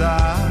side.